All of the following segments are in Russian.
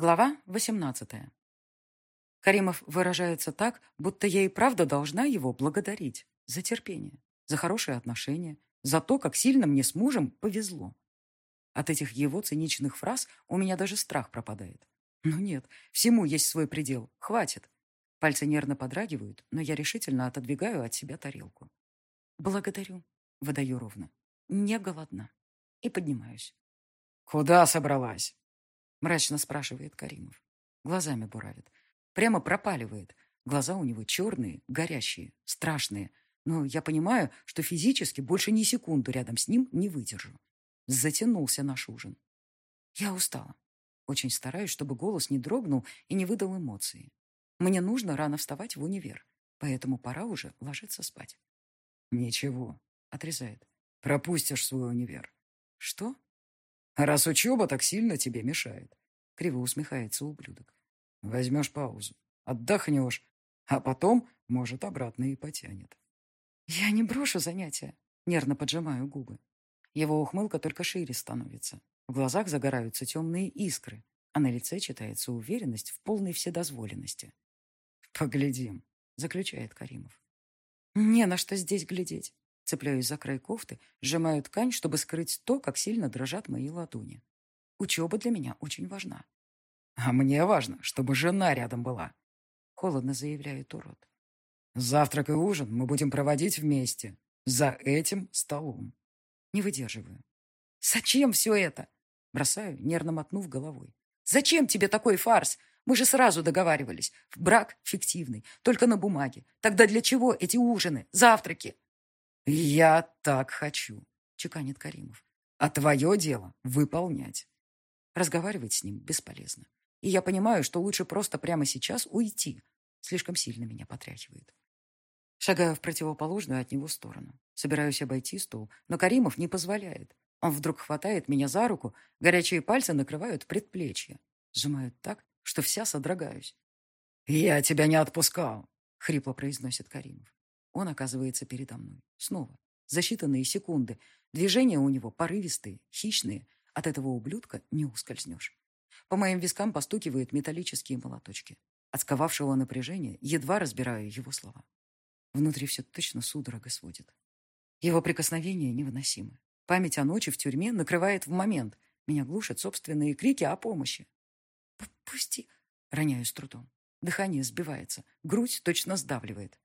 Глава 18. Каримов выражается так, будто я и правда должна его благодарить за терпение, за хорошие отношения, за то, как сильно мне с мужем повезло. От этих его циничных фраз у меня даже страх пропадает. Но нет, всему есть свой предел, хватит. Пальцы нервно подрагивают, но я решительно отодвигаю от себя тарелку. «Благодарю», — выдаю ровно. «Не голодна». И поднимаюсь. «Куда собралась?» Мрачно спрашивает Каримов. Глазами буравит. Прямо пропаливает. Глаза у него черные, горящие, страшные. Но я понимаю, что физически больше ни секунду рядом с ним не выдержу. Затянулся наш ужин. Я устала. Очень стараюсь, чтобы голос не дрогнул и не выдал эмоции. Мне нужно рано вставать в универ, поэтому пора уже ложиться спать. «Ничего», — отрезает. «Пропустишь свой универ». «Что?» Раз учеба так сильно тебе мешает. Криво усмехается ублюдок. Возьмешь паузу, отдохнешь, а потом, может, обратно и потянет. Я не брошу занятия. Нервно поджимаю губы. Его ухмылка только шире становится. В глазах загораются темные искры, а на лице читается уверенность в полной вседозволенности. «Поглядим», — заключает Каримов. «Не на что здесь глядеть. Цепляюсь за край кофты, сжимаю ткань, чтобы скрыть то, как сильно дрожат мои ладони. Учеба для меня очень важна. А мне важно, чтобы жена рядом была. Холодно заявляет урод. Завтрак и ужин мы будем проводить вместе. За этим столом. Не выдерживаю. Зачем все это? Бросаю, нервно мотнув головой. Зачем тебе такой фарс? Мы же сразу договаривались. Брак фиктивный, только на бумаге. Тогда для чего эти ужины, завтраки? «Я так хочу», — чеканит Каримов. «А твое дело — выполнять». Разговаривать с ним бесполезно. И я понимаю, что лучше просто прямо сейчас уйти. Слишком сильно меня потряхивает. Шагаю в противоположную от него сторону. Собираюсь обойти стол, но Каримов не позволяет. Он вдруг хватает меня за руку, горячие пальцы накрывают предплечье. Сжимают так, что вся содрогаюсь. «Я тебя не отпускал», — хрипло произносит Каримов. Он оказывается передо мной. Снова. За считанные секунды. Движения у него порывистые, хищные. От этого ублюдка не ускользнешь. По моим вискам постукивают металлические молоточки. От сковавшего напряжения едва разбираю его слова. Внутри все точно судорога сводит. Его прикосновения невыносимы. Память о ночи в тюрьме накрывает в момент. Меня глушат собственные крики о помощи. «Пусти!» — роняю с трудом. Дыхание сбивается, грудь точно сдавливает.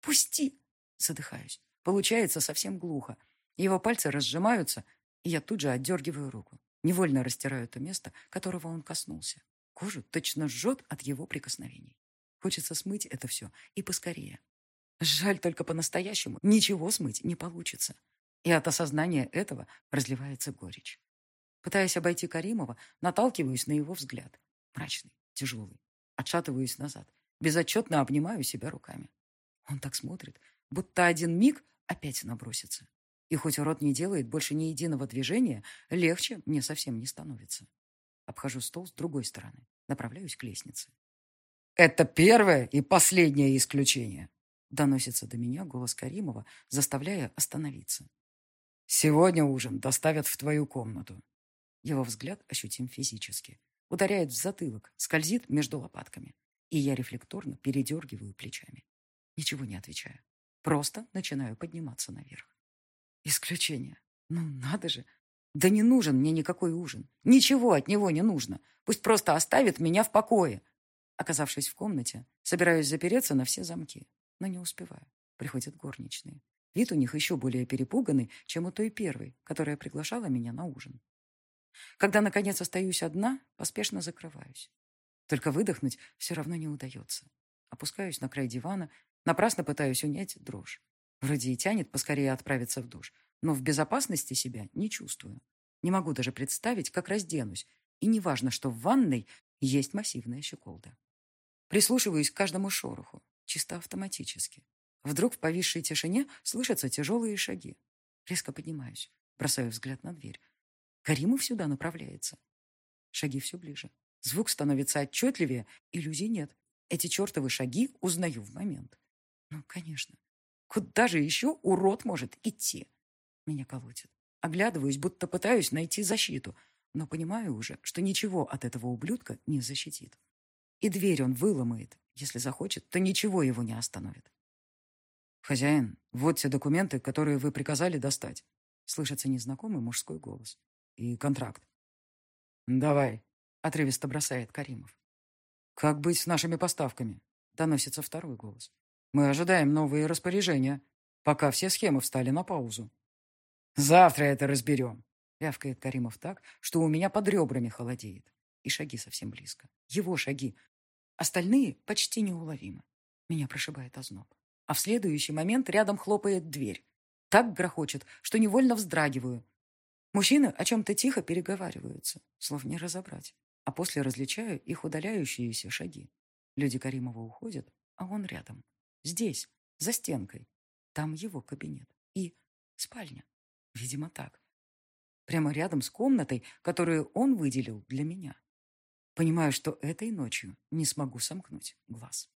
«Пусти!» — задыхаюсь. Получается совсем глухо. Его пальцы разжимаются, и я тут же отдергиваю руку. Невольно растираю то место, которого он коснулся. Кожу точно жжет от его прикосновений. Хочется смыть это все и поскорее. Жаль, только по-настоящему ничего смыть не получится. И от осознания этого разливается горечь. Пытаясь обойти Каримова, наталкиваюсь на его взгляд. Мрачный, тяжелый. Отшатываюсь назад. Безотчетно обнимаю себя руками. Он так смотрит, будто один миг опять набросится. И хоть урод не делает больше ни единого движения, легче мне совсем не становится. Обхожу стол с другой стороны, направляюсь к лестнице. «Это первое и последнее исключение», — доносится до меня голос Каримова, заставляя остановиться. «Сегодня ужин доставят в твою комнату». Его взгляд ощутим физически. Ударяет в затылок, скользит между лопатками. И я рефлекторно передергиваю плечами. Ничего не отвечаю. Просто начинаю подниматься наверх. Исключение. Ну, надо же. Да не нужен мне никакой ужин. Ничего от него не нужно. Пусть просто оставит меня в покое. Оказавшись в комнате, собираюсь запереться на все замки. Но не успеваю. Приходят горничные. Вид у них еще более перепуганный, чем у той первой, которая приглашала меня на ужин. Когда, наконец, остаюсь одна, поспешно закрываюсь. Только выдохнуть все равно не удается. Опускаюсь на край дивана Напрасно пытаюсь унять дрожь. Вроде и тянет поскорее отправиться в душ, но в безопасности себя не чувствую. Не могу даже представить, как разденусь, и неважно, что в ванной есть массивная щеколда. Прислушиваюсь к каждому шороху, чисто автоматически. Вдруг в повисшей тишине слышатся тяжелые шаги. Резко поднимаюсь, бросаю взгляд на дверь. Каримов сюда направляется. Шаги все ближе. Звук становится отчетливее, иллюзий нет. Эти чертовы шаги узнаю в момент. Ну, конечно. Куда же еще урод может идти? Меня колотит. Оглядываюсь, будто пытаюсь найти защиту. но понимаю уже, что ничего от этого ублюдка не защитит. И дверь он выломает. Если захочет, то ничего его не остановит. «Хозяин, вот те документы, которые вы приказали достать», — слышится незнакомый мужской голос. «И контракт». «Давай», — отрывисто бросает Каримов. «Как быть с нашими поставками?» — доносится второй голос. «Мы ожидаем новые распоряжения, пока все схемы встали на паузу». «Завтра это разберем», — вявкает Каримов так, что у меня под ребрами холодеет. И шаги совсем близко. Его шаги. Остальные почти неуловимы. Меня прошибает озноб. А в следующий момент рядом хлопает дверь. Так грохочет, что невольно вздрагиваю. Мужчины о чем-то тихо переговариваются, слов не разобрать. А после различаю их удаляющиеся шаги. Люди Каримова уходят, а он рядом. Здесь, за стенкой. Там его кабинет. И спальня. Видимо, так. Прямо рядом с комнатой, которую он выделил для меня. Понимаю, что этой ночью не смогу сомкнуть глаз.